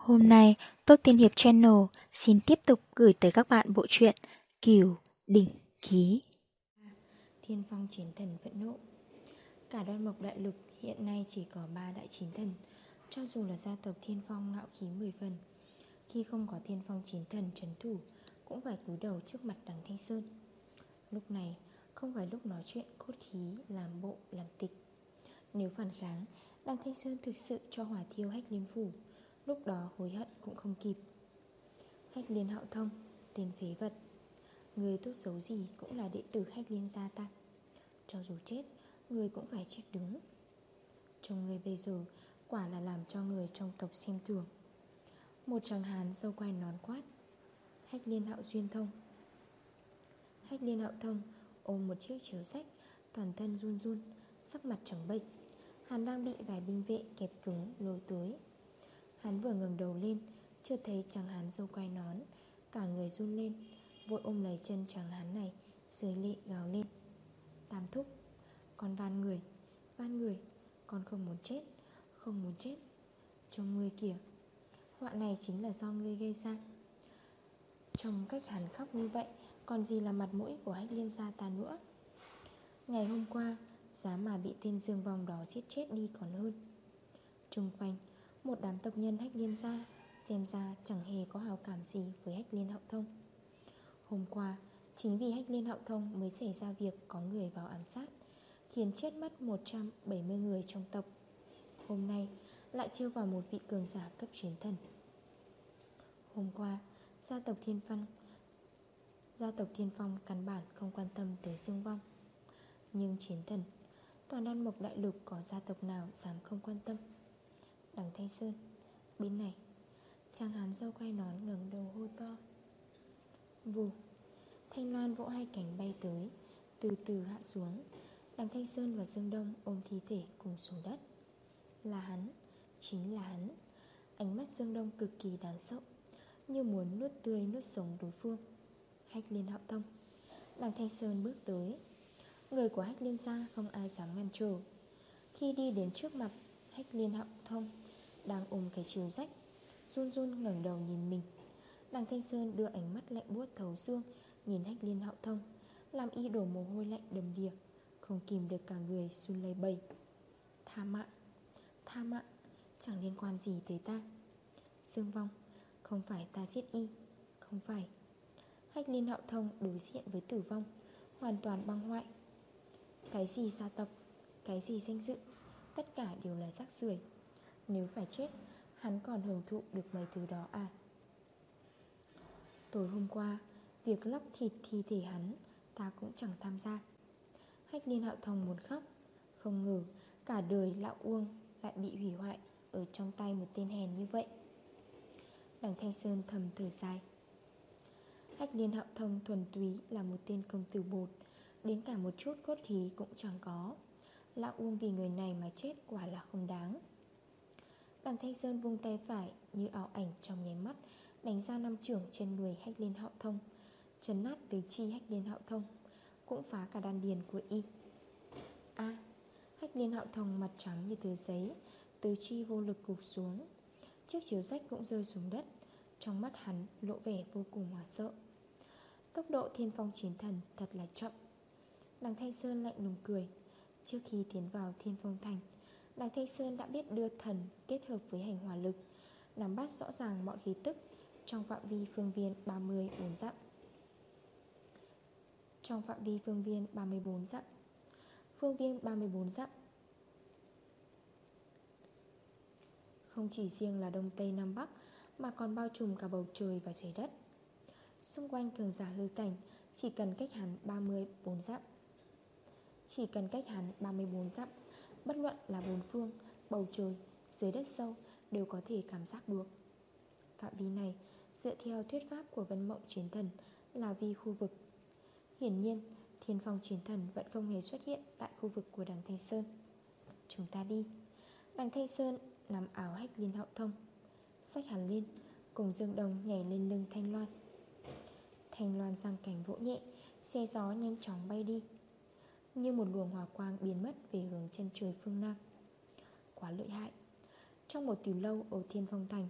Hôm nay, Tốt Tiên Hiệp Channel xin tiếp tục gửi tới các bạn bộ truyện Kiều Đỉnh Ký. Thiên phong chiến thần phẫn nộ. Cả đoan mộc đại lục hiện nay chỉ có 3 đại chiến thần. Cho dù là gia tộc thiên phong ngạo khí 10 phần Khi không có thiên phong chiến thần trấn thủ Cũng phải cúi đầu trước mặt đằng Thanh Sơn. Lúc này không phải lúc nói chuyện cốt khí làm bộ làm tịch. Nếu phản kháng Đằng Thanh Sơn thực sự cho hỏa thiêu hách liêm phủ. Lúc đó hối hận cũng không kịp. Hách liên hạo thông, Tên phế vật. Người tốt xấu gì cũng là đệ tử hách liên gia ta Cho dù chết, Người cũng phải chết đứng Trông người bây giờ Quả là làm cho người trong tộc xem thường. Một chàng hán dâu quay nón quát. Hách liên hạo duyên thông. Hách liên hạo thông Ôm một chiếc chiếu sách, Toàn thân run run, Sắc mặt trắng bệnh Hắn đang bị vài binh vệ kẹp cứng lôi tới. Hắn vừa ngừng đầu lên, Chưa thấy chàng hắn dâu quai nón. Cả người run lên, Vội ôm lấy chân chàng hắn này, Dưới lị gào lên. Tam thúc, Con van người Van người, Con không muốn chết, Không muốn chết. Trông ngươi kìa, Họa này chính là do ngươi gây ra. Trông cách hắn khóc như vậy, Còn gì là mặt mũi của hách liên gia ta nữa? Ngày hôm qua, Giá mà bị tên dương vong đó giết chết đi còn hơn. Trung quanh một đám tộc nhân hách liên gia, Xem ra chẳng hề có hào cảm gì với hách liên hậu thông. Hôm qua, Chính vì hách liên hậu thông mới xảy ra việc có người vào ám sát, Khiến chết mất 170 người trong tộc. Hôm nay lại trêu vào một vị cường giả cấp chiến thần. Hôm qua, Gia tộc Thiên Phong, Gia tộc Thiên Phong căn bản không quan tâm tới dương vong. Nhưng chiến thần, Toàn đan mộc đại lục có gia tộc nào dám không quan tâm? Đằng Thanh Sơn. Bên này. Trang hán dâu quay nón ngẩng đầu hô to. Vù. Thanh Loan vỗ hai cánh bay tới, Từ từ hạ xuống. Đằng Thanh Sơn và Dương Đông ôm thi thể cùng xuống đất. Là hắn, Chính là hắn. Ánh mắt Dương Đông cực kỳ đáng sợ, Như muốn nuốt tươi nuốt sống đối phương. Hách liên hạo thông Đằng Thanh Sơn bước tới. Người của Hách Liên gia không ai dám ngăn trở. Khi đi đến trước mặt Hách Liên họng thông Đang ôm cái chiếu rách, Run run ngẩng đầu nhìn mình. Đằng Thanh Sơn đưa ánh mắt lạnh buốt thấu xương, Nhìn Hách Liên họng thông, Làm y đổ mồ hôi lạnh đầm đìa, Không kìm được cả người run lây bầy Tha mạng Tha mạng Chẳng liên quan gì tới ta. Dương vong, Không phải ta giết y, Không phải. Hách Liên hạo thông đối diện với tử vong, Hoàn toàn băng hoại. Cái gì gia tộc, Cái gì danh dự Tất cả đều là rác rưởi. Nếu phải chết, Hắn còn hưởng thụ được mấy thứ đó à? Tối hôm qua, Việc lóc thịt thi thể hắn, Ta cũng chẳng tham gia. Hách liên hạo thông muốn khóc. Không ngờ, cả đời lão uông Lại bị hủy hoại Ở trong tay một tên hèn như vậy. Đằng Thanh Sơn thầm thở dài. Hách liên hạo thông thuần túy Là một tên công tử bột, Đến cả một chút cốt khí cũng chẳng có. Lão Uông vì người này mà chết quả là không đáng. Đằng Thanh Sơn vung tay phải Như ảo ảnh trong nháy mắt, Đánh ra năm trưởng trên người hách liên hạo thông, Chấn nát tứ chi hách liên hạo thông, Cũng phá cả đan điền của y. A, Hách liên hạo thông mặt trắng như tờ giấy, Tứ chi vô lực gục xuống, Chiếc chiếu rách cũng rơi xuống đất, Trong mắt hắn lộ vẻ vô cùng hoảng sợ. Tốc độ thiên phong chiến thần thật là chậm. Đằng Thanh Sơn lạnh lùng cười Trước khi tiến vào thiên phong thành, đại Thanh Sơn đã biết đưa thần kết hợp với hành hỏa lực, Nắm bắt rõ ràng mọi khí tức Trong phạm vi phương viên 34 dặm. Trong phạm vi phương viên 34 dặm, Phương viên 34 dặm, Không chỉ riêng là Đông Tây Nam Bắc Mà còn bao trùm cả bầu trời và trái đất. Xung quanh cường giả hư cảnh Chỉ cần cách hắn 34 dặm. Chỉ cần cách hắn 34 dặm Bất luận là bốn phương, bầu trời, dưới đất sâu Đều có thể cảm giác được. Phạm vi này Dựa theo thuyết pháp của Vân Mộng Chiến Thần Là vi khu vực. Hiển nhiên Thiên phong chiến thần vẫn không hề xuất hiện Tại khu vực của đằng Thanh Sơn. Chúng ta đi. Đằng Thanh Sơn nằm áo hách liên hậu thông. Sách hắn lên Cùng Dương Đồng nhảy lên lưng Thanh Loan. Thanh Loan giang cảnh vỗ nhẹ Xe gió nhanh chóng bay đi. Như một luồng hỏa quang biến mất Về hướng chân trời phương Nam. Quá lợi hại. Trong một tiểu lâu ở Thiên Phong Thành,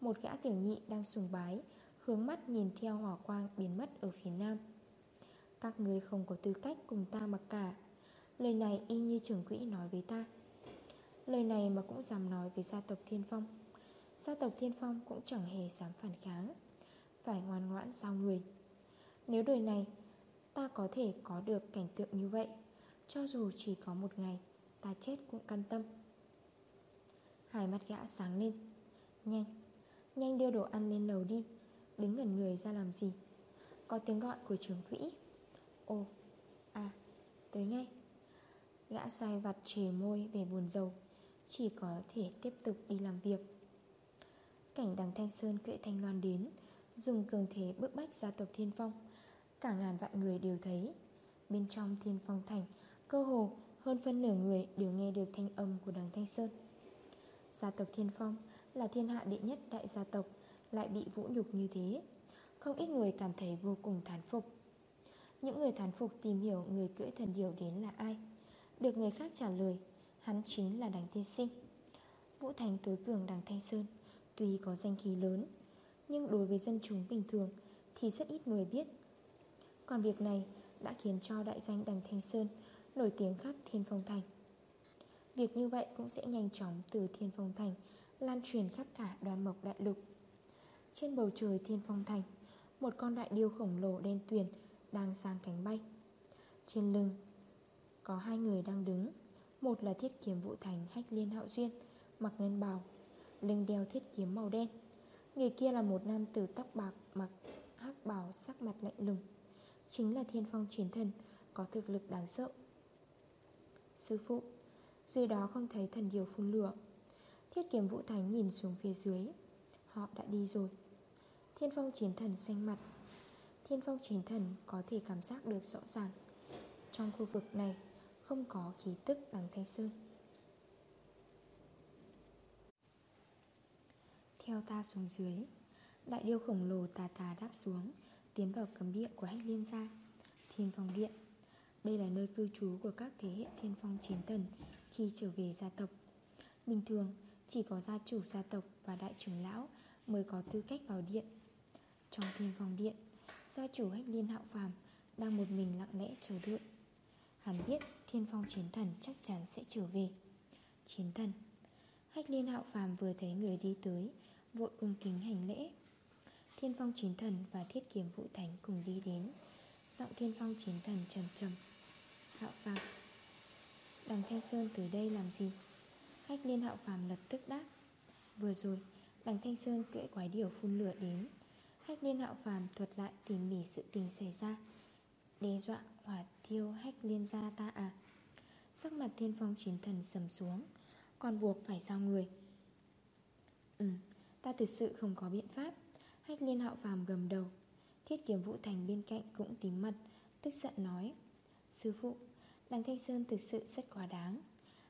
Một gã tiểu nhị đang sùng bái, Hướng mắt nhìn theo hỏa quang biến mất ở phía nam. Các người không có tư cách cùng ta mặc cả. Lời này y như trưởng quỹ nói với ta. Lời này mà cũng dám nói với gia tộc Thiên Phong. Gia tộc Thiên Phong cũng chẳng hề dám phản kháng. Phải ngoan ngoãn sao người. Nếu đời này ta có thể có được cảnh tượng như vậy. Cho dù chỉ có một ngày, Ta chết cũng can tâm. Hai mắt gã sáng lên. Nhanh Nhanh đưa đồ ăn lên lầu đi. Đứng gần người ra làm gì? Có tiếng gọi của trưởng quỹ. Ồ À Tới ngay. Gã sai vặt trề môi về buồn dầu Chỉ có thể tiếp tục đi làm việc. Cảnh đằng Thanh Sơn cưỡi Thanh Loan đến, Dùng cường thế bức bách gia tộc Thiên Phong. Cả ngàn vạn người đều thấy. Bên trong Thiên Phong Thành, Cơ hồ hơn phân nửa người đều nghe được thanh âm của đằng Thanh Sơn. Gia tộc Thiên Phong là thiên hạ đệ nhất đại gia tộc, Lại bị vũ nhục như thế. Không ít người cảm thấy vô cùng thán phục. Những người thán phục tìm hiểu người cưỡi thần điều đến là ai, Được người khác trả lời, Hắn chính là đằng tiên sinh. Vũ Thành tối cường đằng Thanh Sơn, Tuy có danh khí lớn, Nhưng đối với dân chúng bình thường Thì rất ít người biết còn việc này đã khiến cho đại danh đằng Thanh Sơn Nổi tiếng khắp Thiên Phong Thành. Việc như vậy cũng sẽ nhanh chóng từ Thiên Phong Thành Lan truyền khắp cả đoàn mộc đại lục. Trên bầu trời Thiên Phong Thành, Một con đại điêu khổng lồ đen tuyền Đang sang cánh bay. Trên lưng Có hai người đang đứng. Một là thiết kiếm vũ thành hách liên hạo duyên, Mặc ngân bào, Lưng đeo thiết kiếm màu đen. Người kia là một nam tử tóc bạc, Mặc hắc bào sắc mặt lạnh lùng. Chính là thiên phong chiến thần, Có thực lực đáng sợ. Sư phụ, Dưới đó không thấy thần điều phun lửa. Thiết kiếm vũ thánh nhìn xuống phía dưới. Họ đã đi rồi. Thiên phong chiến thần xanh mặt. Thiên phong chiến thần có thể cảm giác được rõ ràng. Trong khu vực này Không có khí tức đằng Thanh Sơn. Theo ta xuống dưới, Đại điêu khổng lồ tà tà đáp xuống Tiến vào cấm địa của hách liên gia, Thiên phong điện. Đây là nơi cư trú của các thế hệ thiên phong chiến thần Khi trở về gia tộc. Bình thường, chỉ có gia chủ gia tộc và đại trưởng lão Mới có tư cách vào điện. Trong thiên phong điện, Gia chủ hách liên hạo phàm Đang một mình lặng lẽ chờ đợi. Hắn biết thiên phong chiến thần chắc chắn sẽ trở về. Chiến thần, Hách liên hạo phàm vừa thấy người đi tới, Vội cung kính hành lễ. Thiên phong chiến thần và thiết kiếm vũ thánh cùng đi đến. Giọng thiên phong chiến thần trầm trầm. Hạo phàm, Đằng Thanh Sơn tới đây làm gì? Hách liên hạo phàm lập tức đáp. Vừa rồi, Đằng Thanh Sơn cưỡi quái điểu phun lửa đến. Hách liên hạo phàm thuật lại tỉ mỉ sự tình xảy ra. Đe dọa, hỏa thiêu hách liên gia ta à? Sắc mặt thiên phong chiến thần sầm xuống. Còn buộc phải sao người? Ừ Ta thực sự không có biện pháp. Hách liên hạo phàm gầm đầu. Thiết kiếm vũ thành bên cạnh cũng tím mặt, Tức giận nói, Sư phụ, Đằng Thanh Sơn thực sự rất quá đáng.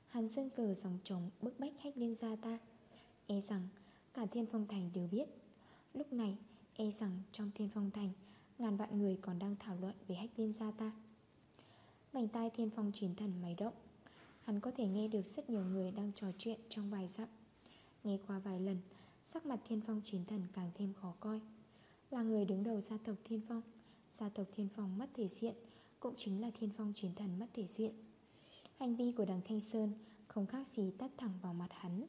Hắn dân cờ dòng trống bức bách hách liên gia ta. E rằng cả thiên phong thành đều biết. Lúc này e rằng trong thiên phong thành, Ngàn vạn người còn đang thảo luận về hách liên gia ta. Bành tai thiên phong chiến thần máy động Hắn có thể nghe được rất nhiều người đang trò chuyện trong vài dặm. Nghe qua vài lần Sắc mặt thiên phong chiến thần càng thêm khó coi. Là người đứng đầu gia tộc thiên phong, Gia tộc thiên phong mất thể diện, Cũng chính là thiên phong chiến thần mất thể diện. Hành vi của đằng Thanh Sơn Không khác gì tắt thẳng vào mặt hắn.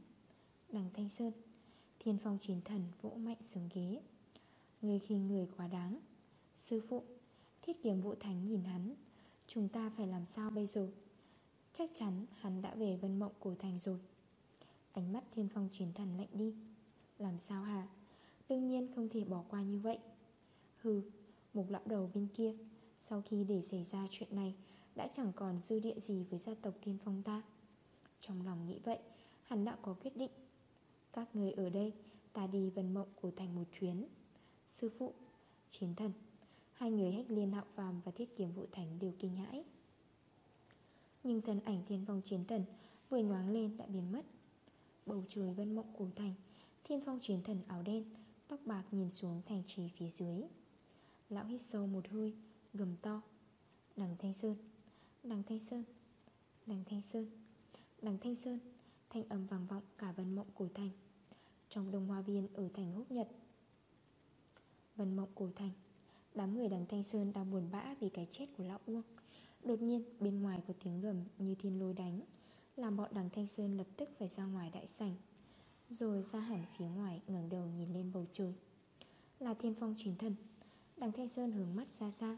Đằng Thanh Sơn, Thiên phong chiến thần vỗ mạnh xuống ghế. Người khi người quá đáng. Sư phụ, Thiết kiếm vũ thánh nhìn hắn. Chúng ta phải làm sao bây giờ? Chắc chắn hắn đã về vân mộng cổ thành rồi. Ánh mắt thiên phong chiến thần lạnh đi. Làm sao hả? Đương nhiên không thể bỏ qua như vậy. Hừ Một lão đầu bên kia, Sau khi để xảy ra chuyện này, Đã chẳng còn dư địa gì với gia tộc thiên phong ta. Trong lòng nghĩ vậy, Hắn đã có quyết định. Các người ở đây, Ta đi vân mộng cổ thành một chuyến. Sư phụ, Chiến thần, Hai người hách liên hạo phàm và thiết kiếm vũ thành đều kinh hãi. Nhưng thân ảnh thiên phong chiến thần Vừa nhoáng lên đã biến mất. Bầu trời vân mộng cổ thành Thiên phong chiến thần áo đen, Tóc bạc nhìn xuống thành trì phía dưới. Lão hít sâu một hơi, Gầm to. Đằng Thanh Sơn, Đằng Thanh Sơn, Đằng Thanh Sơn, Đằng Thanh Sơn, Thanh âm vang vọng cả vân mộng cổ thành. Trong đông hoa viên ở thành húc nhật. Vân mộng cổ thành, Đám người đằng Thanh Sơn đang buồn bã vì cái chết của Lão Uông. Đột nhiên, bên ngoài có tiếng gầm như thiên lôi đánh, Làm bọn đằng Thanh Sơn lập tức phải ra ngoài đại sảnh. Rồi ra hẳn phía ngoài, ngẩng đầu nhìn lên bầu trời. Là thiên phong chính thần, Đằng Thanh Sơn hướng mắt ra xa.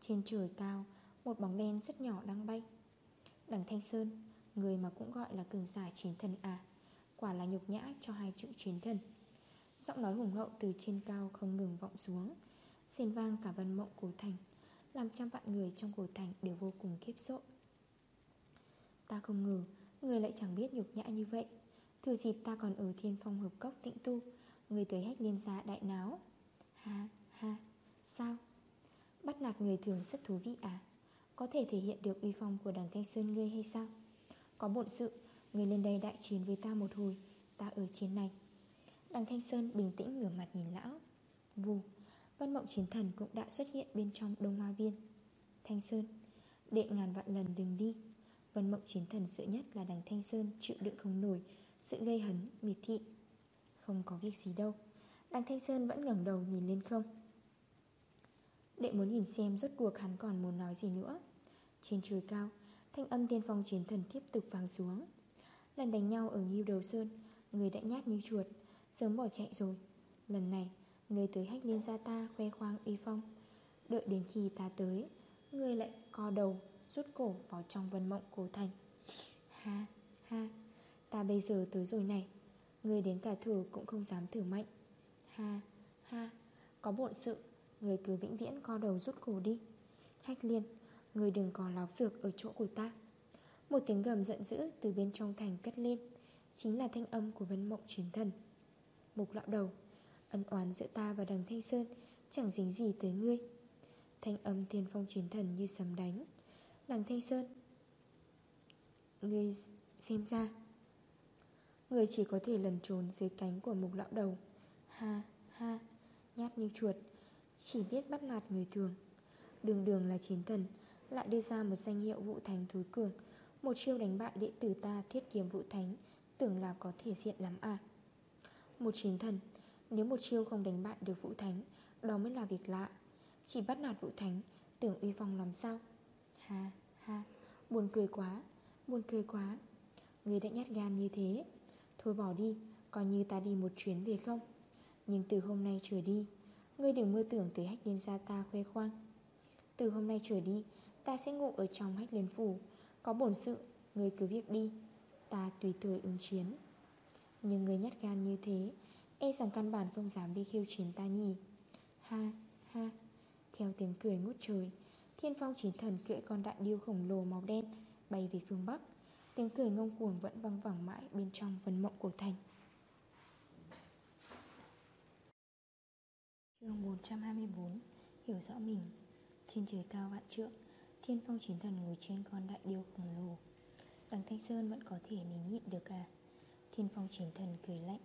Trên trời cao, Một bóng đen rất nhỏ đang bay. Đằng Thanh Sơn, Người mà cũng gọi là cường giả chiến thần à Quả là nhục nhã cho hai chữ chiến thần. Giọng nói hùng hậu từ trên cao không ngừng vọng xuống Xên vang cả vân mộng cổ thành, Làm trăm vạn người trong cổ thành đều vô cùng khiếp sợ. Ta không ngờ, Người lại chẳng biết nhục nhã như vậy. Thừa dịp ta còn ở thiên phong hợp cốc tịnh tu, Người tới hách liên gia đại náo. Ha ha, Sao? Bắt nạt người thường rất thú vị à? Có thể thể hiện được uy phong của đằng Thanh Sơn ngươi hay sao? Có bộn sự, Người lên đây đại chiến với ta một hồi, Ta ở chiến này. Đằng Thanh Sơn bình tĩnh ngửa mặt nhìn lão. Vù, Văn mộng chiến thần cũng đã xuất hiện bên trong đông hoa viên. Thanh Sơn, Đệ ngàn vạn lần đừng đi. Vân mộng chiến thần sợ nhất là đằng Thanh Sơn Chịu đựng không nổi sự gây hấn, miệt thị. Không có việc gì đâu. Đăng Thanh Sơn vẫn ngẩng đầu nhìn lên không. Đệ muốn nhìn xem rốt cuộc hắn còn muốn nói gì nữa. Trên trời cao Thanh âm tiên phong chiến thần tiếp tục vang xuống. Lần đánh nhau ở Nghiêu Đầu Sơn Người đã nhát như chuột Sớm bỏ chạy rồi. Lần này Người tới hách liên gia ta khoe khoang uy phong. Đợi đến khi ta tới Người lại co đầu Rút cổ vào trong vân mộng cổ thành. Ha ha. Ta bây giờ tới rồi này. Người đến cả thử cũng không dám thử mạnh. Ha ha, Có bộn sự. Người cứ vĩnh viễn co đầu rút cổ đi. Hách liên Người đừng có láo dược ở chỗ của ta. Một tiếng gầm giận dữ từ bên trong thành cất lên, Chính là thanh âm của vân mộng chiến thần. Mục lão đầu, Ân oán giữa ta và đằng Thanh Sơn Chẳng dính gì tới ngươi. Thanh âm thiên phong chiến thần như sấm đánh. Đằng Thanh Sơn, Ngươi xem ra Người chỉ có thể lần trốn dưới cánh của mục lão đầu. Ha ha, Nhát như chuột. Chỉ biết bắt nạt người thường. Đường đường là chiến thần, Lại đưa ra một danh hiệu vũ thánh thúi cường. Một chiêu đánh bại đệ tử ta thiết kiếm vũ thánh, Tưởng là có thể diện lắm à? Một chiến thần, Nếu một chiêu không đánh bại được vũ thánh, Đó mới là việc lạ. Chỉ bắt nạt vũ thánh, Tưởng uy phong lắm sao? Ha ha, Buồn cười quá, Buồn cười quá. Người đã nhát gan như thế Thôi bỏ đi, Coi như ta đi một chuyến về không? Nhưng từ hôm nay trở đi, Ngươi đừng mơ tưởng tới hách liên gia ta khoe khoang. Từ hôm nay trở đi, Ta sẽ ngủ ở trong hách liên phủ. Có bổn sự, Ngươi cứ việc đi. Ta tùy thời ứng chiến. Nhưng người nhát gan như thế E rằng căn bản không dám đi khiêu chiến ta nhỉ? Ha ha. Theo tiếng cười ngút trời, Thiên phong chiến thần cưỡi con đại điêu khổng lồ màu đen Bay về phương Bắc. Tiếng cười ngông cuồng vẫn văng vẳng mãi Bên trong vân mộng cổ thành. Chương 424 Hiểu rõ mình. Trên trời cao vạn trượng Thiên phong chiến thần ngồi trên con đại điêu khổng lồ. Đằng Thanh Sơn vẫn có thể mình nhịn được à? Thiên phong chiến thần cười lạnh.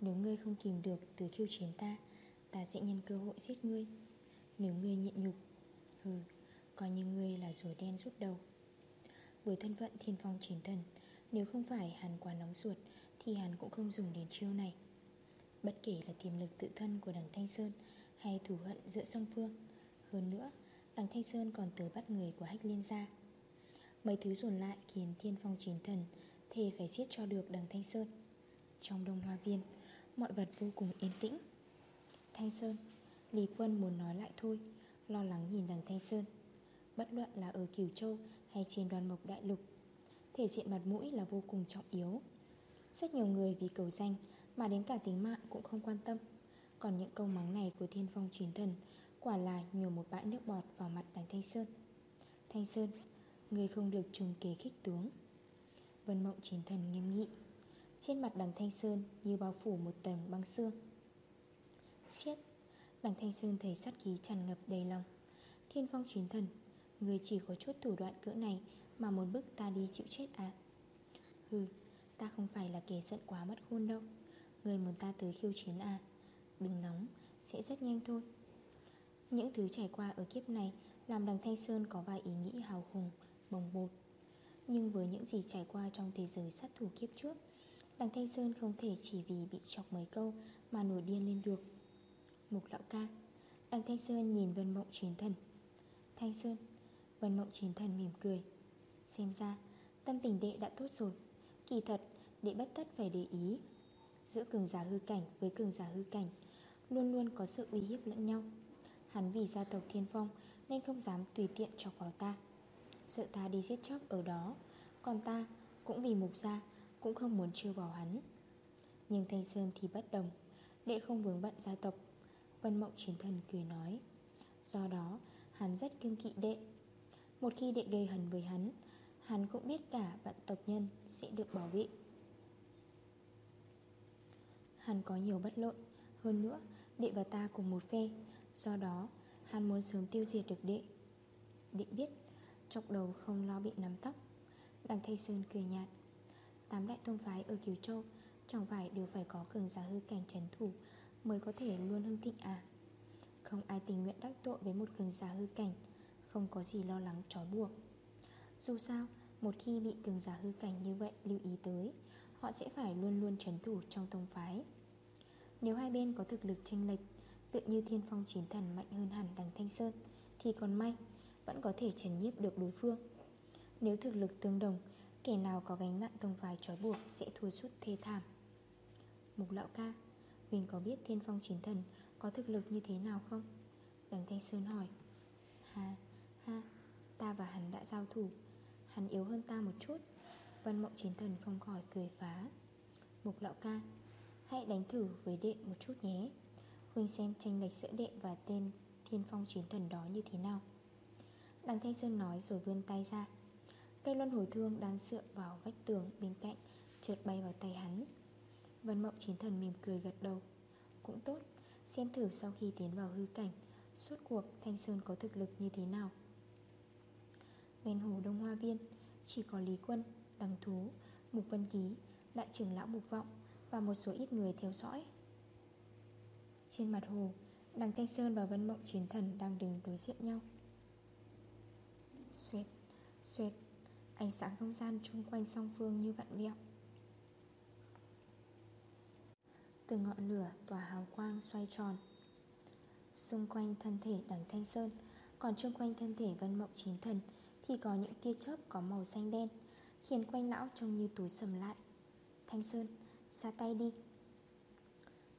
Nếu ngươi không kìm được từ khiêu chiến ta Ta sẽ nhân cơ hội giết ngươi. Nếu ngươi nhịn nhục Hừ, coi như ngươi là rùa đen rút đầu. Với thân phận thiên phong chiến thần, Nếu không phải hắn quá nóng ruột, Thì hắn cũng không dùng đến chiêu này. Bất kể là tiềm lực tự thân của đằng Thanh Sơn Hay thù hận giữa song phương, Hơn nữa, Đằng Thanh Sơn còn tới bắt người của hách liên gia. Mấy thứ dồn lại khiến thiên phong chiến thần Thề phải giết cho được đằng Thanh Sơn. Trong đông hoa viên, Mọi vật vô cùng yên tĩnh. Thanh Sơn, Lý quân muốn nói lại thôi, Lo lắng nhìn đằng Thanh Sơn. Bất luận là ở Kiều Châu hay trên đoàn mộc đại lục. Thể diện mặt mũi là vô cùng trọng yếu. Rất nhiều người vì cầu danh Mà đến cả tính mạng cũng không quan tâm. Còn những câu mắng này của thiên phong chiến thần Quả là nhổ một bãi nước bọt vào mặt đằng Thanh Sơn. Thanh Sơn, Người không được trùng kế khích tướng. Vân mộng chiến thần nghiêm nghị. Trên mặt đằng Thanh Sơn như bao phủ một tầng băng xương. Xiết Đằng Thanh Sơn thấy sát khí tràn ngập đầy lòng. Thiên phong chiến thần Người chỉ có chút thủ đoạn cỡ này Mà muốn bức ta đi chịu chết à? Hừ, Ta không phải là kẻ giận quá mất khôn đâu. Người muốn ta tới khiêu chiến à? Đừng nóng, Sẽ rất nhanh thôi. Những thứ trải qua ở kiếp này Làm đằng Thanh Sơn có vài ý nghĩ hào hùng, Bồng bột. Nhưng với những gì trải qua trong thế giới sát thủ kiếp trước, Đằng Thanh Sơn không thể chỉ vì bị chọc mấy câu Mà nổi điên lên được. Mục lão ca, Đằng Thanh Sơn nhìn Vân Mộng Chiến Thần. Thanh Sơn Vân Mộng Chiến Thần mỉm cười. Xem ra, tâm tình đệ đã tốt rồi. Kỳ thật, đệ bất tất phải để ý. Giữa cường giả hư cảnh với cường giả hư cảnh, Luôn luôn có sự uy hiếp lẫn nhau. Hắn vì gia tộc Thiên Phong Nên không dám tùy tiện chọc vào ta. Sợ ta đi giết chóc ở đó, Còn ta cũng vì mục gia Cũng không muốn trêu vào hắn. Nhưng Thanh Sơn thì bất đồng, Đệ không vướng bận gia tộc. Vân Mộng Chiến Thần cười nói. Do đó, hắn rất kiêng kỵ đệ. Một khi đệ gây hấn với hắn Hắn cũng biết cả vạn tộc nhân sẽ được bảo vệ. Hắn có nhiều bất lộn Hơn nữa, đệ và ta cùng một phe, Do đó hắn muốn sớm tiêu diệt được đệ. Đệ biết, Chọc đầu không lo bị nắm tóc, Đằng Thay Sơn cười nhạt. Tám đại tông phái ở Kiều Châu Chẳng phải đều phải có cường giả hư cảnh trấn thủ Mới có thể luôn hưng thịnh à? Không ai tình nguyện đắc tội với một cường giả hư cảnh không có gì lo lắng, trói buộc. Dù sao, Một khi bị cường giả hư cảnh như vậy lưu ý tới, Họ sẽ phải luôn luôn trấn thủ trong tông phái. Nếu hai bên có thực lực chênh lệch Tự như thiên phong chiến thần mạnh hơn hẳn đằng Thanh Sơn, Thì còn may, Vẫn có thể trấn nhiếp được đối phương. Nếu thực lực tương đồng, Kẻ nào có gánh nặng tông phái trói buộc Sẽ thua sút thê thảm. Mục lão ca Huỳnh có biết thiên phong chiến thần Có thực lực như thế nào không? Đằng Thanh Sơn hỏi. Ha ha Ta và hắn đã giao thủ. Hắn yếu hơn ta một chút. Vân mộng chiến thần không khỏi cười phá. Mục lão ca, Hãy đánh thử với đệ một chút nhé. Huynh xem tranh lệch giữa đệ và tên Thiên phong chiến thần đó như thế nào. Đằng Thanh Sơn nói rồi vươn tay ra. Cây luân hồi thương đang dựa vào vách tường bên cạnh Trượt bay vào tay hắn. Vân mộng chiến thần mỉm cười gật đầu. Cũng tốt, Xem thử sau khi tiến vào hư cảnh, Suốt cuộc Thanh Sơn có thực lực như thế nào. Bên hồ Đông Hoa Viên Chỉ có Lý Quân, Đằng Thú, Mục Vân Ký Đại trưởng lão Mục Vọng Và một số ít người theo dõi. Trên mặt hồ Đằng Thanh Sơn và Vân Mộng Chiến Thần Đang đứng đối diện nhau. Xuyệt, xuyệt Ánh sáng không gian chung quanh song phương như vạn vẹo Từ ngọn lửa tỏa hào quang xoay tròn. Xung quanh thân thể đằng Thanh Sơn Còn chung quanh thân thể Vân Mộng Chiến Thần thì có những tia chớp có màu xanh đen Khiến quanh lão trông như túi sầm lại. Thanh Sơn, xa tay đi.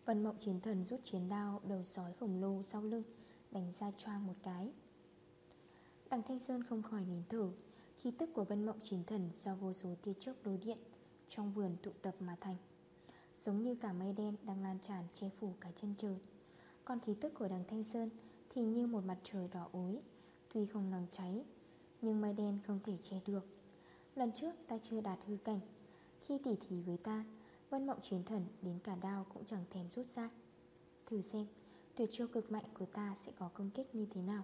Vân Mộng Chiến Thần rút chiến đao Đầu sói khổng lồ sau lưng Đánh ra choang một cái. Đằng Thanh Sơn không khỏi nín thở Khí tức của Vân Mộng Chiến Thần Do vô số tia chớp đối điện Trong vườn tụ tập mà thành Giống như cả mây đen đang lan tràn che phủ cả chân trời. Còn khí tức của đằng Thanh Sơn Thì như một mặt trời đỏ ối Tuy không nóng cháy nhưng mây đen không thể che được. Lần trước ta chưa đạt hư cảnh. Khi tỉ thí với ta, Vân mộng chiến thần đến cả đao cũng chẳng thèm rút ra. Thử xem, Tuyệt chiêu cực mạnh của ta sẽ có công kích như thế nào.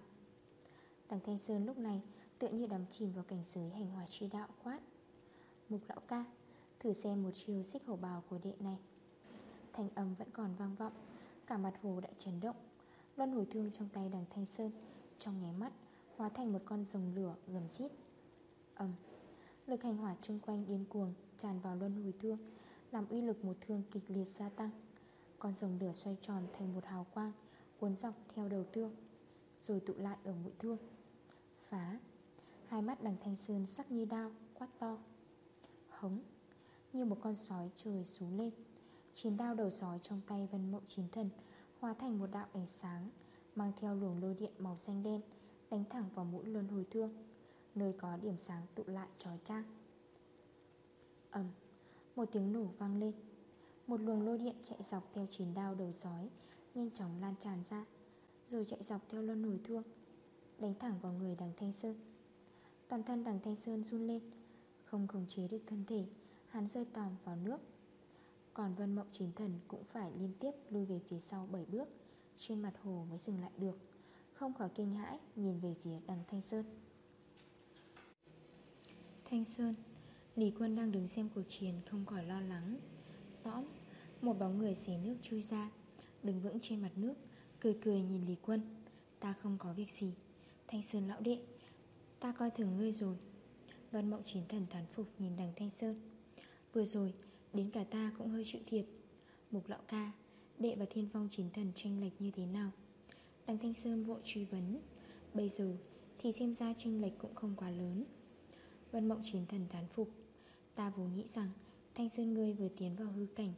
Đằng Thanh Sơn lúc này Tựa như đắm chìm vào cảnh giới hành hòa chi đạo quát. Mục lão ca, Thử xem một chiêu xích hổ bào của đệ này. Thanh âm vẫn còn vang vọng, Cả mặt hồ đã chấn động. Luân hồi thương trong tay đằng Thanh Sơn, Trong nháy mắt hóa thành một con rồng lửa, gầm xít Âm Lực hành hỏa chung quanh điên cuồng, Tràn vào luân hồi thương, Làm uy lực một thương kịch liệt gia tăng. Con rồng lửa xoay tròn thành một hào quang, Cuốn dọc theo đầu thương, Rồi tụ lại ở mũi thương. Phá. Hai mắt đằng Thanh Sơn sắc như đao, Quát to. Hống. Như một con sói trời xú lên. Chiến đao đầu sói trong tay vân mộng chiến thần Hóa thành một đạo ánh sáng, Mang theo luồng lôi điện màu xanh đen Đánh thẳng vào mũi luân hồi thương, Nơi có điểm sáng tụ lại trói trang Ẩm Một tiếng nổ vang lên. Một luồng lôi điện chạy dọc theo chiến đao đầu sói, Nhanh chóng lan tràn ra, Rồi chạy dọc theo luân hồi thương, Đánh thẳng vào người đằng Thanh Sơn. Toàn thân đằng Thanh Sơn run lên, Không khống chế được thân thể, Hắn rơi tòm vào nước. Còn Vân Mộng Chiến Thần cũng phải liên tiếp lui về phía sau 7 bước, Trên mặt hồ mới dừng lại được. Không khỏi kinh hãi, nhìn về phía đằng Thanh Sơn. Thanh Sơn, Lý Quân đang đứng xem cuộc chiến không khỏi lo lắng. Tõm, Một bóng người xé nước chui ra, Đứng vững trên mặt nước, Cười cười nhìn Lý Quân. Ta không có việc gì. Thanh Sơn lão đệ, Ta coi thường ngươi rồi. Vân Mộng Chiến Thần thán phục nhìn đằng Thanh Sơn. Vừa rồi, Đến cả ta cũng hơi chịu thiệt. Mục lão ca, Đệ và thiên phong chiến thần tranh lệch như thế nào? Đằng Thanh Sơn vội truy vấn. Bây giờ thì xem ra tranh lệch cũng không quá lớn. Vân mộng chiến thần thán phục. Ta vốn nghĩ rằng Thanh Sơn ngươi vừa tiến vào hư cảnh,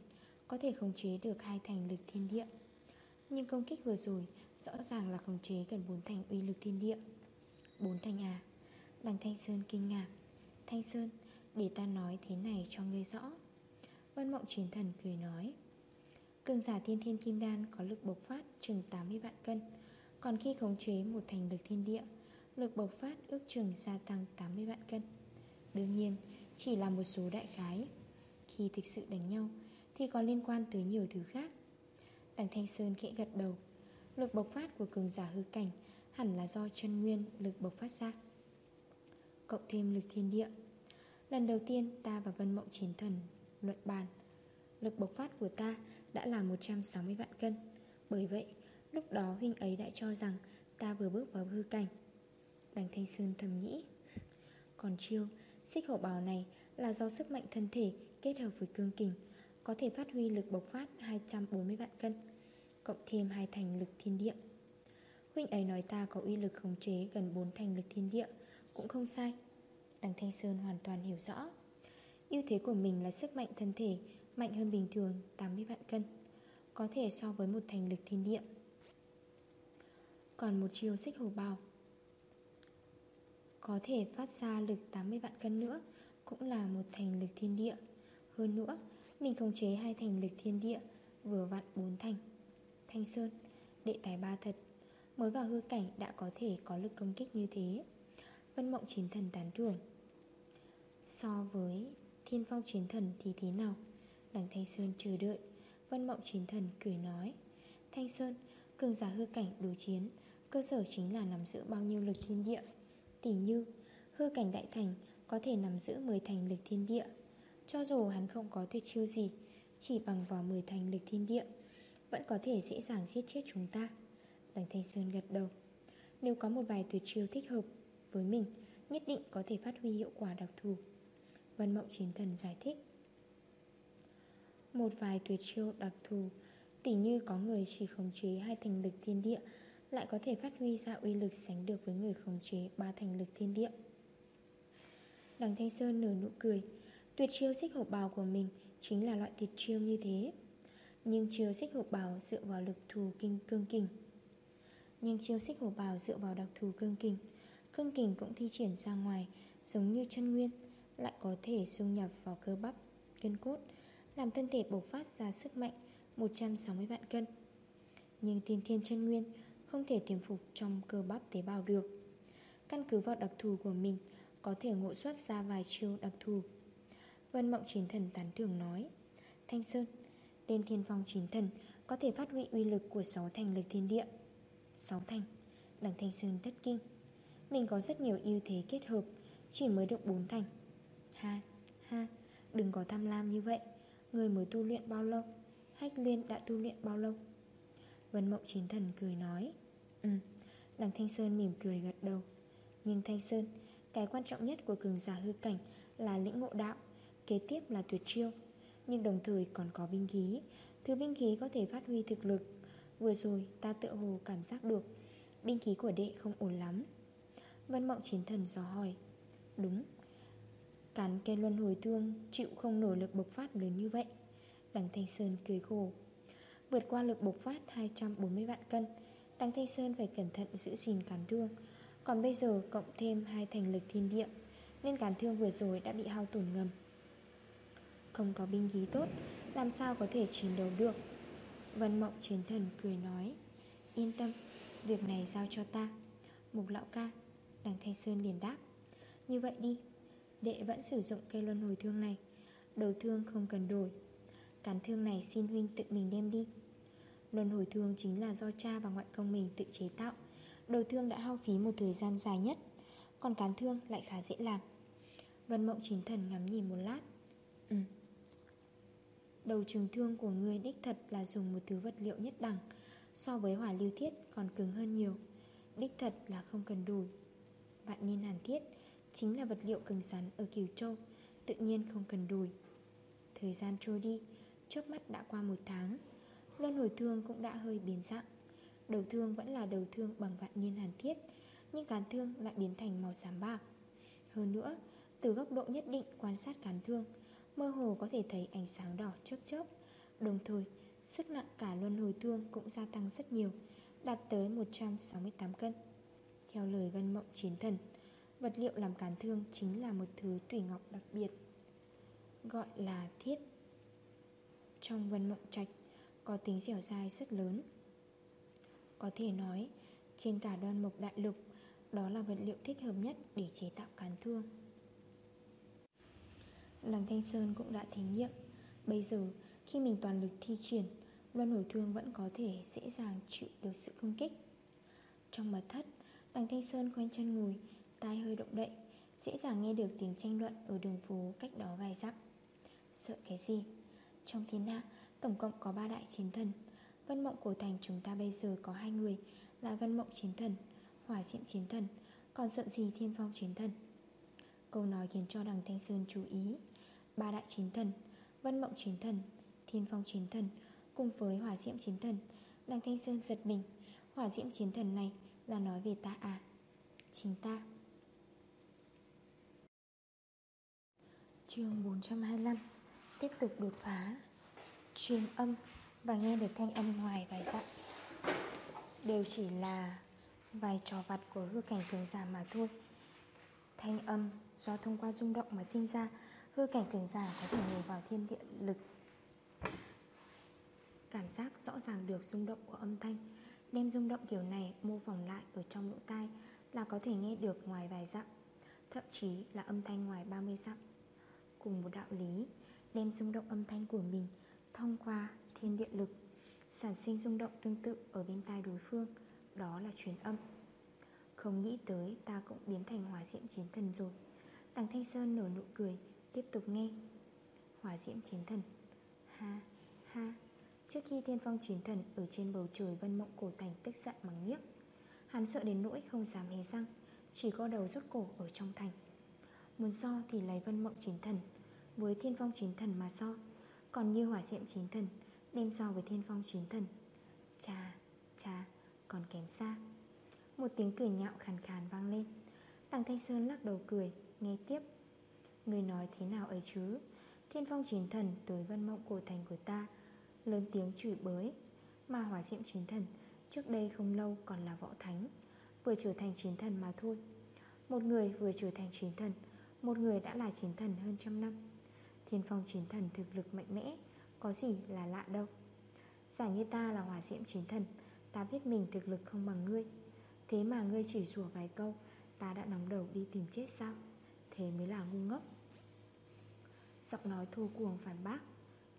Có thể khống chế được hai thành lực thiên địa. Nhưng công kích vừa rồi, Rõ ràng là khống chế gần bốn thành uy lực thiên địa. Bốn thành à? Đằng Thanh Sơn kinh ngạc. Thanh Sơn, để ta nói thế này cho ngươi rõ. Vân mộng chiến thần cười nói. Cường giả thiên thiên kim đan có lực bộc phát chừng 80 vạn cân. Còn khi khống chế một thành lực thiên địa, Lực bộc phát ước chừng gia tăng 80 vạn cân. Đương nhiên, chỉ là một số đại khái. Khi thực sự đánh nhau, Thì còn liên quan tới nhiều thứ khác. Đằng Thanh Sơn khẽ gật đầu. Lực bộc phát của cường giả hư cảnh Hẳn là do chân nguyên lực bộc phát ra. Cộng thêm lực thiên địa. Lần đầu tiên ta và Vân Mộng Chiến Thần luận bàn, Lực bộc phát của ta đã là 160 vạn cân. Bởi vậy, lúc đó huynh ấy đã cho rằng Ta vừa bước vào hư cảnh. Đằng Thanh Sơn thầm nghĩ, Còn chiêu, Xích hổ bào này là do sức mạnh thân thể Kết hợp với cương kình, Có thể phát huy lực bộc phát 240 vạn cân, Cộng thêm hai thành lực thiên địa. Huynh ấy nói ta có uy lực khống chế gần 4 thành lực thiên địa Cũng không sai. Đằng Thanh Sơn hoàn toàn hiểu rõ. Ưu thế của mình là sức mạnh thân thể Mạnh hơn bình thường 80 vạn cân, Có thể so với một thành lực thiên địa. Còn một chiều xích hổ bào, Có thể phát ra lực 80 vạn cân nữa, Cũng là một thành lực thiên địa. Hơn nữa, Mình khống chế hai thành lực thiên địa, Vừa vặn bốn thành. Thanh Sơn, Đệ tài ba thật, Mới vào hư cảnh đã có thể có lực công kích như thế. Vân mộng chiến thần tán thưởng, So với thiên phong chiến thần thì thế nào? Đằng Thanh Sơn chờ đợi. Vân mộng chiến thần cười nói Thanh Sơn, cường giả hư cảnh đối chiến Cơ sở chính là nắm giữ bao nhiêu lực thiên địa? Tỷ như Hư cảnh đại thành có thể nắm giữ 10 thành lực thiên địa. Cho dù hắn không có tuyệt chiêu gì Chỉ bằng vào 10 thành lực thiên địa Vẫn có thể dễ dàng giết chết chúng ta. Đằng Thanh Sơn gật đầu Nếu có một vài tuyệt chiêu thích hợp Với mình Nhất định có thể phát huy hiệu quả đặc thù. Vân Mộng Chiến Thần giải thích một vài tuyệt chiêu đặc thù. Tỉ như có người chỉ khống chế hai thành lực thiên địa, Lại có thể phát huy ra uy lực sánh được với người khống chế ba thành lực thiên địa. Đằng Thanh Sơn nở nụ cười. Tuyệt chiêu xích hộp bào của mình Chính là loại tuyệt chiêu như thế. Nhưng chiêu xích hộp bào dựa vào lực thù kinh cương kình. Nhưng chiêu xích hổ bào dựa vào đặc thù cương kình Cương kình cũng thi triển ra ngoài, Giống như chân nguyên, Lại có thể xung nhập vào cơ bắp kiên cốt làm thân thể bộc phát ra sức mạnh 160 vạn cân. Nhưng tiên thiên chân nguyên Không thể tiềm phục trong cơ bắp tế bào được. Căn cứ vào đặc thù của mình Có thể ngộ xuất ra vài chiêu đặc thù. Vân Mộng chín Thần tán thưởng nói Thanh Sơn Tên thiên phong chín thần Có thể phát huy uy lực của 6 thành lực thiên địa. 6 thành? Đằng Thanh Sơn thất kinh. Mình có rất nhiều ưu thế kết hợp Chỉ mới được 4 thành. Ha, ha, đừng có tham lam như vậy. Người mới tu luyện bao lâu? Hách Liên đã tu luyện bao lâu? Vân Mộng Chiến Thần cười nói Ừ, đằng Thanh Sơn mỉm cười gật đầu. Nhưng Thanh Sơn Cái quan trọng nhất của cường giả hư cảnh Là lĩnh ngộ đạo Kế tiếp là tuyệt chiêu. Nhưng đồng thời còn có binh khí Thứ binh khí có thể phát huy thực lực. Vừa rồi ta tự hồ cảm giác được Binh khí của đệ không ổn lắm. Vân mộng chiến thần dò hỏi Đúng Cán cây luân hồi thương, Chịu không nổi lực bộc phát lớn như vậy. Đằng Thanh Sơn cười khổ. Vượt qua lực bộc phát 240 vạn cân, Đằng Thanh Sơn phải cẩn thận giữ gìn cán thương. Còn bây giờ cộng thêm hai thành lực thiên địa, Nên cán thương vừa rồi đã bị hao tổn ngầm. Không có binh khí tốt, Làm sao có thể chiến đấu được? Vân mộng chiến thần cười nói, Yên tâm, Việc này giao cho ta. Mục lão ca, Đằng Thanh Sơn liền đáp, Như vậy đi Đệ vẫn sử dụng cây luân hồi thương này. Đầu thương không cần đổi. Cán thương này xin huynh tự mình đem đi. Luân hồi thương chính là do cha và ngoại công mình tự chế tạo. Đầu thương đã hao phí một thời gian dài nhất, Còn cán thương lại khá dễ làm. Vân mộng chính thần ngắm nhìn một lát. Ừ. Đầu trùng thương của người đích thật là dùng một thứ vật liệu nhất đẳng, So với hỏa lưu thiết còn cứng hơn nhiều. Đích thật là không cần đổi. Vạn niên hàn thiết Chính là vật liệu cứng rắn ở Kiều Châu, Tự nhiên không cần đùi. Thời Thời gian trôi đi Trước mắt đã qua một tháng. Luân hồi thương cũng đã hơi biến dạng. Đầu thương vẫn là đầu thương bằng vạn niên hàn thiết, Nhưng cán thương lại biến thành màu xám bạc. Hơn nữa, Từ góc độ nhất định quan sát cán thương, Mơ hồ có thể thấy ánh sáng đỏ chớp chớp. Đồng thời, Sức nặng cả luân hồi thương cũng gia tăng rất nhiều, Đạt tới 168 cân. Theo lời Vân Mộng Chiến Thần Vật liệu làm cán thương chính là một thứ tùy ngọc đặc biệt, Gọi là thiết. Trong Vân Mộng Trạch, Có tính dẻo dai rất lớn. Có thể nói, Trên cả đoan mộc đại lục, Đó là vật liệu thích hợp nhất để chế tạo cán thương. Đằng Thanh Sơn cũng đã thí nghiệm. Bây giờ, khi mình toàn lực thi triển, Luân hồi thương vẫn có thể dễ dàng chịu được sự công kích. Trong mật thất Đằng Thanh Sơn khoanh chân ngồi Tai hơi động đậy, Dễ dàng nghe được tiếng tranh luận ở đường phố cách đó vài dặm. Sợ cái gì? Trong thiên hạ, tổng cộng có 3 đại chiến thần. Vân mộng cổ thành chúng ta bây giờ có hai người, Là vân mộng chiến thần, Hỏa diệm chiến thần, Còn sợ gì thiên phong chiến thần? Câu nói khiến cho đằng Thanh Sơn chú ý. Ba đại chiến thần Vân mộng chiến thần, Thiên phong chiến thần, Cùng với hỏa diệm chiến thần, Đằng Thanh Sơn giật mình. Hỏa diệm chiến thần này là nói về ta à? Chính ta. Chương 425 Tiếp tục đột phá. Truyền âm Và nghe được thanh âm ngoài vài dặm. Đều chỉ là Vài trò vặt của hư cảnh cường giả mà thôi. Thanh âm do thông qua rung động mà sinh ra, Hư cảnh cường giả có thể ngồi vào thiên địa lực. Cảm giác rõ ràng được rung động của âm thanh, Đem rung động kiểu này mô phỏng lại ở trong lỗ tai Là có thể nghe được ngoài vài dặm, Thậm chí là âm thanh ngoài 30 dặm. Cùng một đạo lý, Đem rung động âm thanh của mình Thông qua thiên địa lực, Sản sinh rung động tương tự ở bên tai đối phương, Đó là truyền âm. Không nghĩ tới ta cũng biến thành hỏa diệm chiến thần rồi. Đằng Thanh Sơn nở nụ cười, Tiếp tục nghe. Hỏa diễm chiến thần. Ha ha. Trước khi thiên phong chiến thần Ở trên bầu trời vân mộng cổ thành tức giận bằng nhiếc, Hắn sợ đến nỗi không dám hé răng, Chỉ có đầu rút cổ ở trong thành. Muốn so thì lấy vân mộng chiến thần. Với thiên phong chính thần mà so. Còn như hỏa diệm chính thần Đem so với thiên phong chính thần. Chà, chà, còn kém xa. Một tiếng cười nhạo khàn khàn vang lên. Đằng Thanh Sơn lắc đầu cười Nghe tiếp. Người nói thế nào ấy chứ? Thiên phong chính thần tới vân mộng cổ thành của ta Lớn tiếng chửi bới. Mà hỏa diệm chính thần Trước đây không lâu còn là võ thánh Vừa trở thành chính thần mà thôi. Một người vừa trở thành chính thần Một người đã là chính thần hơn trăm năm. Thiên phong chiến thần thực lực mạnh mẽ, Có gì là lạ đâu. Giả như ta là hỏa diệm chiến thần, Ta biết mình thực lực không bằng ngươi. Thế mà ngươi chỉ rủa vài câu, Ta đã nóng đầu đi tìm chết sao? Thế mới là ngu ngốc. Giọng nói thô cuồng phản bác.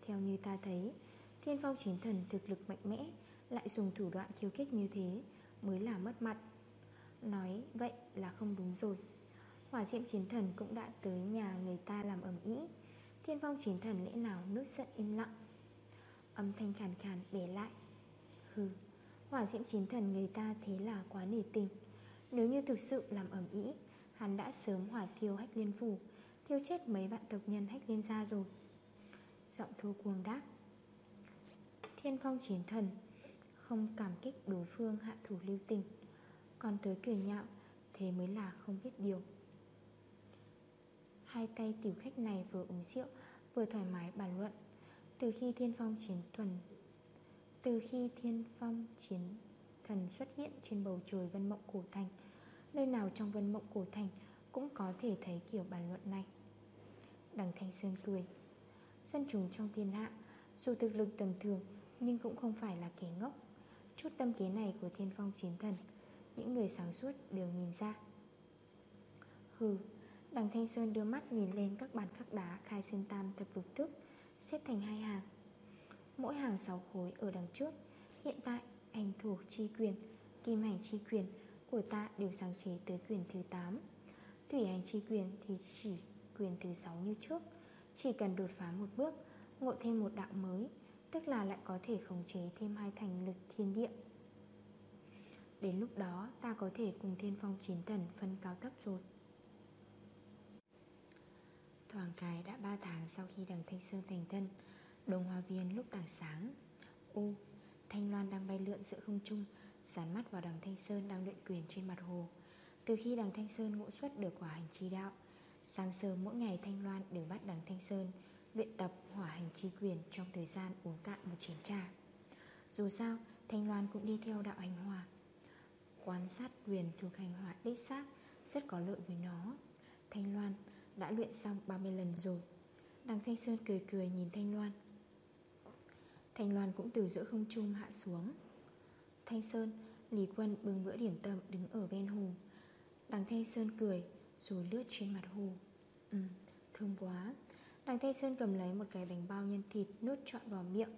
Theo như ta thấy, Thiên phong chiến thần thực lực mạnh mẽ, Lại dùng thủ đoạn khiêu khích như thế, Mới là mất mặt. Nói vậy là không đúng rồi. Hỏa diệm chiến thần cũng đã tới nhà người ta làm ẩm ý Thiên phong chính thần lẽ nào nút giận im lặng? Âm thanh khàn khàn để lại. Hừ, Hỏa diễm chính thần người ta thế là quá nể tình. Nếu như thực sự làm ẩm ý Hắn đã sớm hỏa thiêu hách liên phủ, Thiêu chết mấy bạn tộc nhân hách liên ra rồi. Giọng thô cuồng đáp. Thiên phong chiến thần, Không cảm kích đối phương hạ thủ lưu tình. Còn tới cười nhạo, Thế mới là không biết điều. Hai tay tiểu khách này vừa uống rượu, Vừa thoải mái bàn luận. Từ khi thiên phong chiến thuần, Từ khi thiên phong chiến thần xuất hiện trên bầu trời vân mộng cổ thành, Nơi nào trong vân mộng cổ thành Cũng có thể thấy kiểu bàn luận này. Đằng Thanh Sơn cười, Dân chúng trong thiên hạ, Dù thực lực tầm thường Nhưng cũng không phải là kẻ ngốc. Chút tâm kế này của thiên phong chiến thần, Những người sáng suốt đều nhìn ra. Hừ Đằng Thanh Sơn đưa mắt nhìn lên các bàn khắc đá Khai sơn tam thập lục thức, Xếp thành hai hàng. Mỗi hàng 6 khối ở đằng trước. Hiện tại hành thủ chi quyền, Kim hành chi quyền của ta đều sáng chế tới quyền thứ 8 Thủy hành chi quyền thì chỉ quyền thứ 6 như trước. Chỉ cần đột phá một bước, Ngộ thêm một đạo mới, Tức là lại có thể khống chế thêm hai thành lực thiên địa. Đến lúc đó, ta có thể cùng thiên phong chiến thần phân cao thấp rồi. Thoảng cái đã 3 tháng sau khi đằng Thanh Sơn thành thân Đồng hòa viên lúc tảng sáng. Ô, Thanh Loan đang bay lượn giữa không trung Dán mắt vào đằng Thanh Sơn đang luyện quyền trên mặt hồ. Từ khi đằng Thanh Sơn ngộ xuất được hỏa hành chi đạo Sáng sớm mỗi ngày Thanh Loan đều bắt đằng Thanh Sơn Luyện tập hỏa hành chi quyền trong thời gian uống cạn một chén trà. Dù sao, Thanh Loan cũng đi theo đạo hành hòa Quan sát quyền thuộc hành hỏa đích xác Rất có lợi với nó. Thanh Loan đã luyện xong 30 lần rồi. Đằng Thanh Sơn cười cười nhìn Thanh Loan. Thanh Loan cũng từ giữa không trung hạ xuống. Thanh Sơn, Lý Quân bưng bữa điểm tâm đứng ở bên hồ. Đằng Thanh Sơn cười rồi lướt trên mặt hồ. Ừ, thơm quá. Đằng Thanh Sơn cầm lấy một cái bánh bao nhân thịt nuốt trọn vào miệng.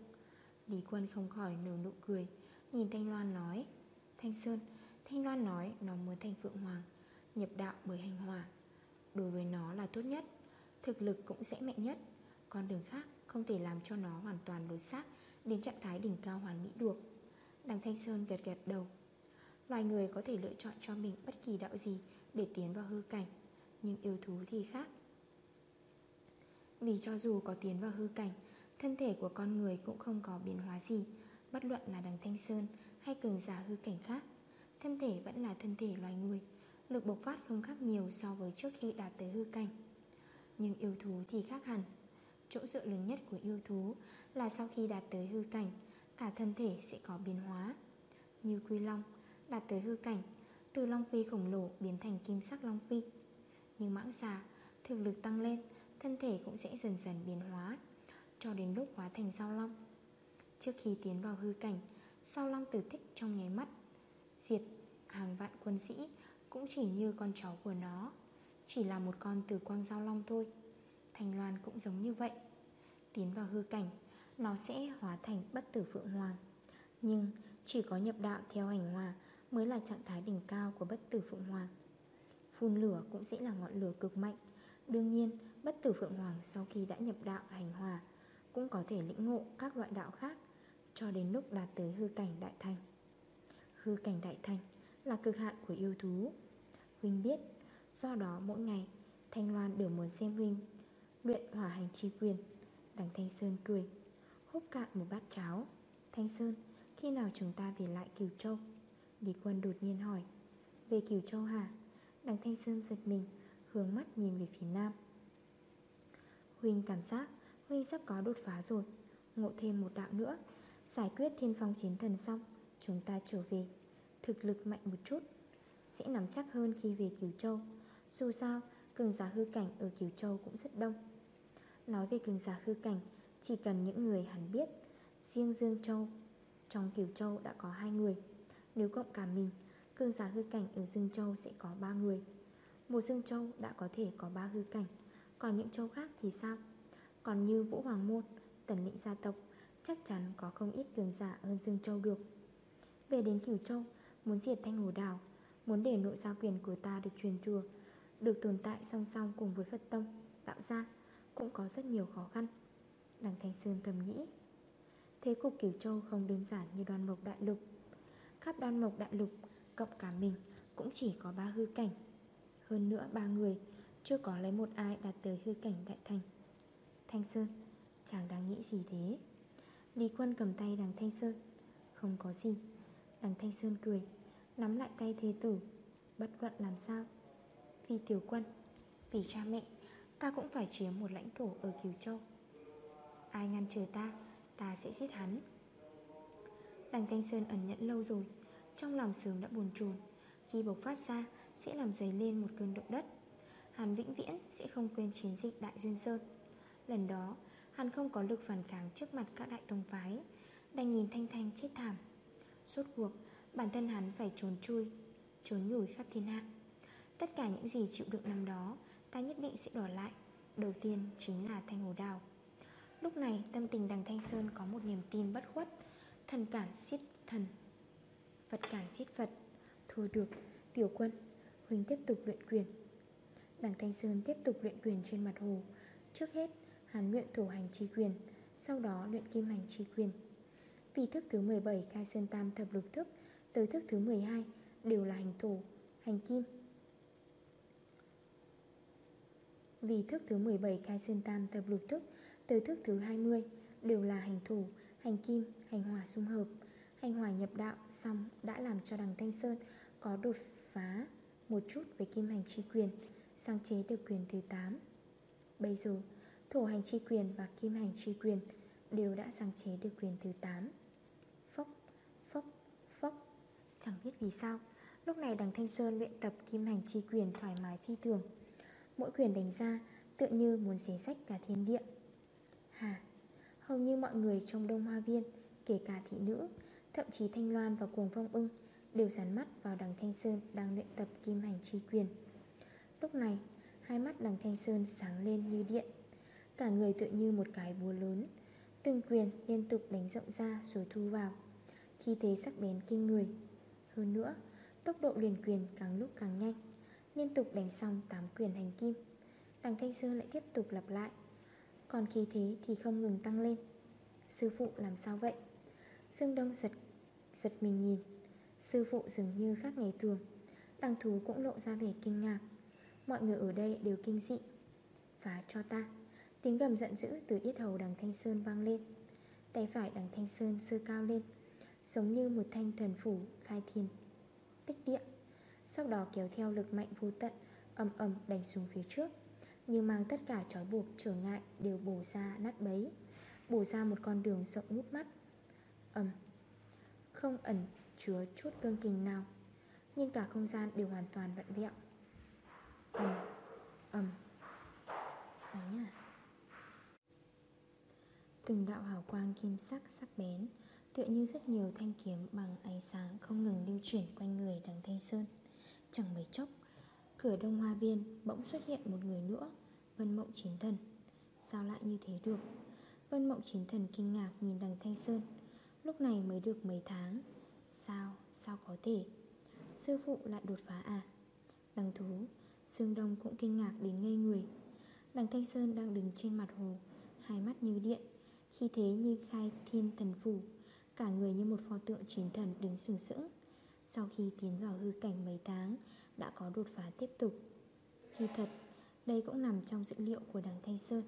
Lý Quân không khỏi nở nụ cười Nhìn Thanh Loan nói. Thanh Sơn, Thanh Loan nói nó muốn thành Phượng Hoàng Nhập đạo bởi hành hòa Đối với nó là tốt nhất. Thực lực cũng sẽ mạnh nhất. Con đường khác không thể làm cho nó hoàn toàn đối xác Đến trạng thái đỉnh cao hoàn mỹ được. Đằng Thanh Sơn gật gật đầu. Loài người có thể lựa chọn cho mình bất kỳ đạo gì Để tiến vào hư cảnh, Nhưng yêu thú thì khác. Vì cho dù có tiến vào hư cảnh, Thân thể của con người cũng không có biến hóa gì, Bất luận là đằng Thanh Sơn Hay cường giả hư cảnh khác. Thân thể vẫn là thân thể loài người Lực bộc phát không khác nhiều so với trước khi đạt tới hư cảnh. Nhưng yêu thú thì khác hẳn. Chỗ dựa lớn nhất của yêu thú là sau khi đạt tới hư cảnh, Cả thân thể sẽ có biến hóa. Như quy long, đạt tới hư cảnh, Từ long phi khổng lồ biến thành kim sắc long phi Như mãng xà, Thực lực tăng lên, Thân thể cũng sẽ dần dần biến hóa, Cho đến lúc hóa thành sao long. Trước khi tiến vào hư cảnh, Sao long tử thích trong nháy mắt. Diệt hàng vạn quân sĩ cũng chỉ như con cháu của nó, Chỉ là một con tử quang giao long thôi. Thành Loan cũng giống như vậy. Tiến vào hư cảnh, Nó sẽ hóa thành bất tử Phượng Hoàng. Nhưng chỉ có nhập đạo theo hành hòa Mới là trạng thái đỉnh cao của bất tử Phượng Hoàng. Phun lửa cũng sẽ là ngọn lửa cực mạnh. Đương nhiên, bất tử Phượng Hoàng sau khi đã nhập đạo hành hòa Cũng có thể lĩnh ngộ các loại đạo khác Cho đến lúc đạt tới hư cảnh đại thành. Hư cảnh đại thành là cực hạn của yêu thú. Huynh biết, Do đó mỗi ngày, Thanh Loan đều muốn xem Huynh Luyện hỏa hành chi quyền, Đằng Thanh Sơn cười Hút cạn một bát cháo. Thanh Sơn, khi nào chúng ta về lại Kiều Châu? Lý Quân đột nhiên hỏi. Về Kiều Châu hả? Đằng Thanh Sơn giật mình, Hướng mắt nhìn về phía nam. Huynh cảm giác Huynh sắp có đột phá rồi. Ngộ thêm một đạo nữa, Giải quyết thiên phong chiến thần xong, Chúng ta trở về. Thực lực mạnh một chút, Sẽ nắm chắc hơn khi về Kiều Châu. Dù sao, cường giả hư cảnh ở Kiều Châu cũng rất đông. Nói về cường giả hư cảnh, Chỉ cần những người hẳn biết, Riêng Dương Châu, Trong Kiều Châu đã có hai người. Nếu cộng cả mình, Cường giả hư cảnh ở Dương Châu sẽ có ba người. Một Dương Châu đã có thể có ba hư cảnh, Còn những châu khác thì sao? Còn như Vũ Hoàng Môn, Tần lĩnh gia tộc, Chắc chắn có không ít cường giả hơn Dương Châu được. Về đến Kiều Châu Muốn diệt Thanh Hồ Đảo Muốn để nội giao quyền của ta được truyền thừa, Được tồn tại song song cùng với Phật Tông, Đạo gia, Cũng có rất nhiều khó khăn. Đằng Thanh Sơn thầm nghĩ, Thế cục Kiều Châu không đơn giản như đoan mộc đại lục. Khắp đoan mộc đại lục, Cộng cả mình cũng chỉ có ba hư cảnh. Hơn nữa ba người Chưa có lấy một ai đạt tới hư cảnh đại thành. Thanh Sơn, Chàng đang nghĩ gì thế? Lý quân cầm tay đằng Thanh Sơn, Không có gì. Đằng Thanh Sơn cười Nắm lại tay thế tử, Bất luận làm sao. Vì tiểu quân, Vì cha mẹ, Ta cũng phải chiếm một lãnh thổ ở Kiều Châu. Ai ngăn trở ta Ta sẽ giết hắn. Đằng Thanh Sơn ẩn nhẫn lâu rồi, Trong lòng sớm đã buồn chồn. Khi bộc phát ra, sẽ làm dấy lên một cơn động đất. Hàn vĩnh viễn sẽ không quên chiến dịch Đại Duyên Sơn. Lần đó, Hắn không có lực phản kháng trước mặt các đại tông phái, Đành nhìn Thanh Thanh chết thảm. Suốt cuộc Bản thân hắn phải trốn chui Trốn nhủi khắp thiên hạ. Tất cả những gì chịu đựng năm đó Ta nhất định sẽ đòi lại. Đầu tiên chính là Thanh Hồ Đào. Lúc này tâm tình đằng Thanh Sơn có một niềm tin bất khuất. Thần cản xiết thần Phật cản xiết Phật. Thôi được, tiểu quân Huỳnh tiếp tục luyện quyền. Đằng Thanh Sơn tiếp tục luyện quyền trên mặt hồ. Trước hết hắn luyện thủ hành chi quyền Sau đó luyện kim hành chi quyền. Vì thức thứ 17 khai sơn tam thập lục thức. Tới thức thứ 12 đều là hành thổ, hành kim. Vì thức thứ 17 khai sơn tam tập lục thức Tới thức thứ 20 Đều là hành thủ, hành kim, hành hỏa xung hợp. Hành hỏa nhập đạo xong đã làm cho đằng Thanh Sơn có đột phá một chút về kim hành chi quyền Sang chế được quyền thứ 8 Bây giờ thổ hành chi quyền và kim hành chi quyền Đều đã sang chế được quyền thứ 8 Chẳng biết vì sao, Lúc này đằng Thanh Sơn luyện tập kim hành chi quyền thoải mái phi thường. Mỗi quyền đánh ra tựa như muốn xé sách cả thiên địa. Hà, Hầu như mọi người trong đông hoa viên, Kể cả thị nữ, Thậm chí Thanh Loan và Cuồng Phong ưng Đều dán mắt vào đằng Thanh Sơn Đang luyện tập kim hành chi quyền. Lúc này, Hai mắt đằng Thanh Sơn sáng lên như điện. Cả người tựa như một cái búa lớn, Từng quyền liên tục đánh rộng ra rồi thu vào. Khi thế sắc bén kinh người hơn nữa Tốc độ liền quyền càng lúc càng nhanh. Liên tục đánh xong 8 quyền hành kim Đằng Thanh Sơn lại tiếp tục lặp lại. Còn khi thế thì không ngừng tăng lên. Sư phụ làm sao vậy? Dương Đông giật, giật mình nhìn. Sư phụ dường như khác ngày thường. Đằng thú cũng lộ ra vẻ kinh ngạc. Mọi người ở đây đều kinh dị. Phá cho ta. Tiếng gầm giận dữ từ yết hầu đằng Thanh Sơn vang lên. Tay phải đằng Thanh Sơn sơ cao lên. Giống như một thanh thần phủ khai thiên. Tích địa. Sau đó kéo theo lực mạnh vô tận ầm ầm đánh xuống phía trước Như mang tất cả trói buộc trở ngại Đều bổ ra nát bấy Bổ ra một con đường rộng ngút mắt. Ầm, Không ẩn chứa chút cương kình nào Nhưng cả không gian đều hoàn toàn vặn vẹo. Ầm, ầm, Đánh à Từng đạo hào quang kim sắc sắc bén Tựa như rất nhiều thanh kiếm bằng ánh sáng không ngừng lưu chuyển quanh người đằng Thanh Sơn. Chẳng mấy chốc Cửa đông hoa viên bỗng xuất hiện một người nữa Vân Mộng Chiến Thần. Sao lại như thế được? Vân Mộng Chiến Thần kinh ngạc nhìn đằng Thanh Sơn. Lúc này mới được mấy tháng. Sao, sao có thể? Sư phụ lại đột phá à? Đằng thú Sương Đông cũng kinh ngạc đến ngây người. Đằng Thanh Sơn đang đứng trên mặt hồ Hai mắt như điện Khi thế như khai thiên thần phủ. Cả người như một pho tượng chiến thần đứng sừng sững. Sau khi tiến vào hư cảnh mấy tháng, Đã có đột phá tiếp tục. Khi thật, Đây cũng nằm trong dữ liệu của đằng Thanh Sơn.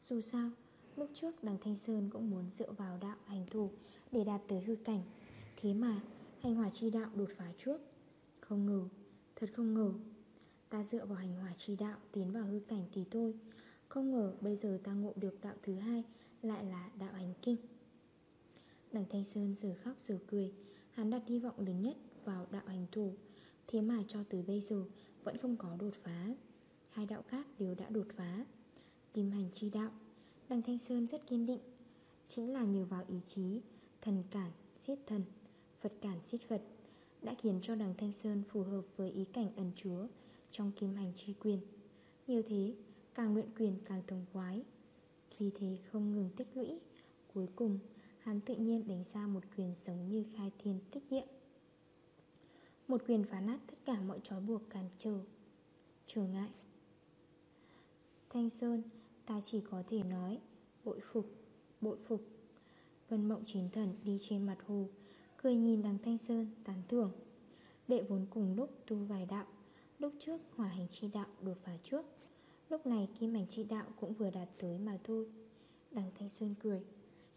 Dù sao, Lúc trước đằng Thanh Sơn cũng muốn dựa vào đạo hành thủ Để đạt tới hư cảnh. Thế mà, hành hỏa chi đạo đột phá trước. Không ngờ, Thật không ngờ, Ta dựa vào hành hỏa chi đạo tiến vào hư cảnh thì thôi. Không ngờ bây giờ ta ngộ được đạo thứ hai Lại là đạo hành kinh. Đằng Thanh Sơn giờ khóc giờ cười. Hắn đặt hy vọng lớn nhất vào đạo hành thủ. Thế mà cho tới bây giờ Vẫn không có đột phá. Hai đạo khác đều đã đột phá. Kim hành chi đạo Đằng Thanh Sơn rất kiên định. Chính là nhờ vào ý chí Thần cản, siết thần Phật cản, siết Phật Đã khiến cho đằng Thanh Sơn phù hợp với ý cảnh ẩn chúa Trong kim hành chi quyền. Như thế, càng luyện quyền càng thông quái Khi thế không ngừng tích lũy Cuối cùng, hắn tự nhiên đánh ra một quyền giống như khai thiên tích địa. Một quyền phá nát tất cả mọi trói buộc cản trở. Trở ngại. Thanh Sơn Ta chỉ có thể nói Bội phục, bội phục. Vân mộng chiến thần đi trên mặt hồ Cười nhìn đằng Thanh Sơn tán thưởng. Đệ vốn cùng lúc tu vài đạo Lúc trước hỏa hành chi đạo đột phá trước. Lúc này kim hành chi đạo cũng vừa đạt tới mà thôi. Đằng Thanh Sơn cười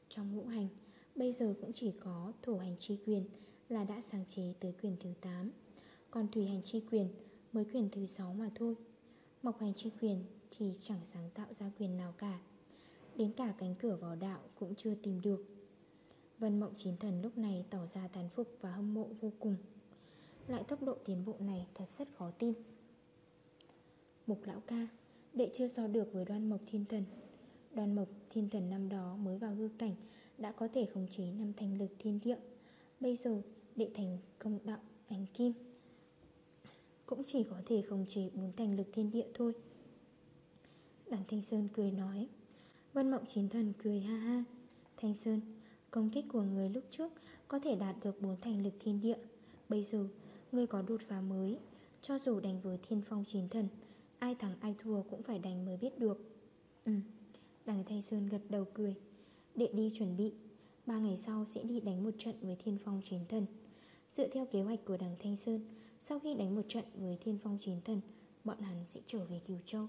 trong ngũ hành, Bây giờ cũng chỉ có thổ hành chi quyền Là đã sáng chế tới quyền thứ 8 Còn thủy hành chi quyền Mới quyền thứ 6 mà thôi. Mộc hành chi quyền thì chẳng sáng tạo ra quyền nào cả. Đến cả cánh cửa vào đạo cũng chưa tìm được. Vân Mộng Chiến Thần lúc này tỏ ra tán phục và hâm mộ vô cùng. Lại tốc độ tiến bộ này thật rất khó tin. Mục lão ca, Đệ chưa so được với đoan mộc thiên thần. Đoan mộc, thiên thần năm đó mới vào hư cảnh, Đã có thể khống chế năm thành lực thiên địa. Bây giờ, đệ thành công đạo ánh kim Cũng chỉ có thể khống chế bốn thành lực thiên địa thôi. Đằng Thanh Sơn cười nói, Vân Mộng Chiến Thần cười ha ha. Thanh Sơn, Công kích của người lúc trước Có thể đạt được bốn thành lực thiên địa. Bây giờ, người có đột phá mới, Cho dù đánh với thiên phong chiến thần, Ai thắng ai thua cũng phải đánh mới biết được. Ừ. Đằng Thanh Sơn gật đầu cười. Đệ đi chuẩn bị, Ba ngày sau sẽ đi đánh một trận với thiên phong chiến thần. Dựa theo kế hoạch của đằng Thanh Sơn, Sau khi đánh một trận với thiên phong chiến thần, Bọn hắn sẽ trở về Kiều Châu.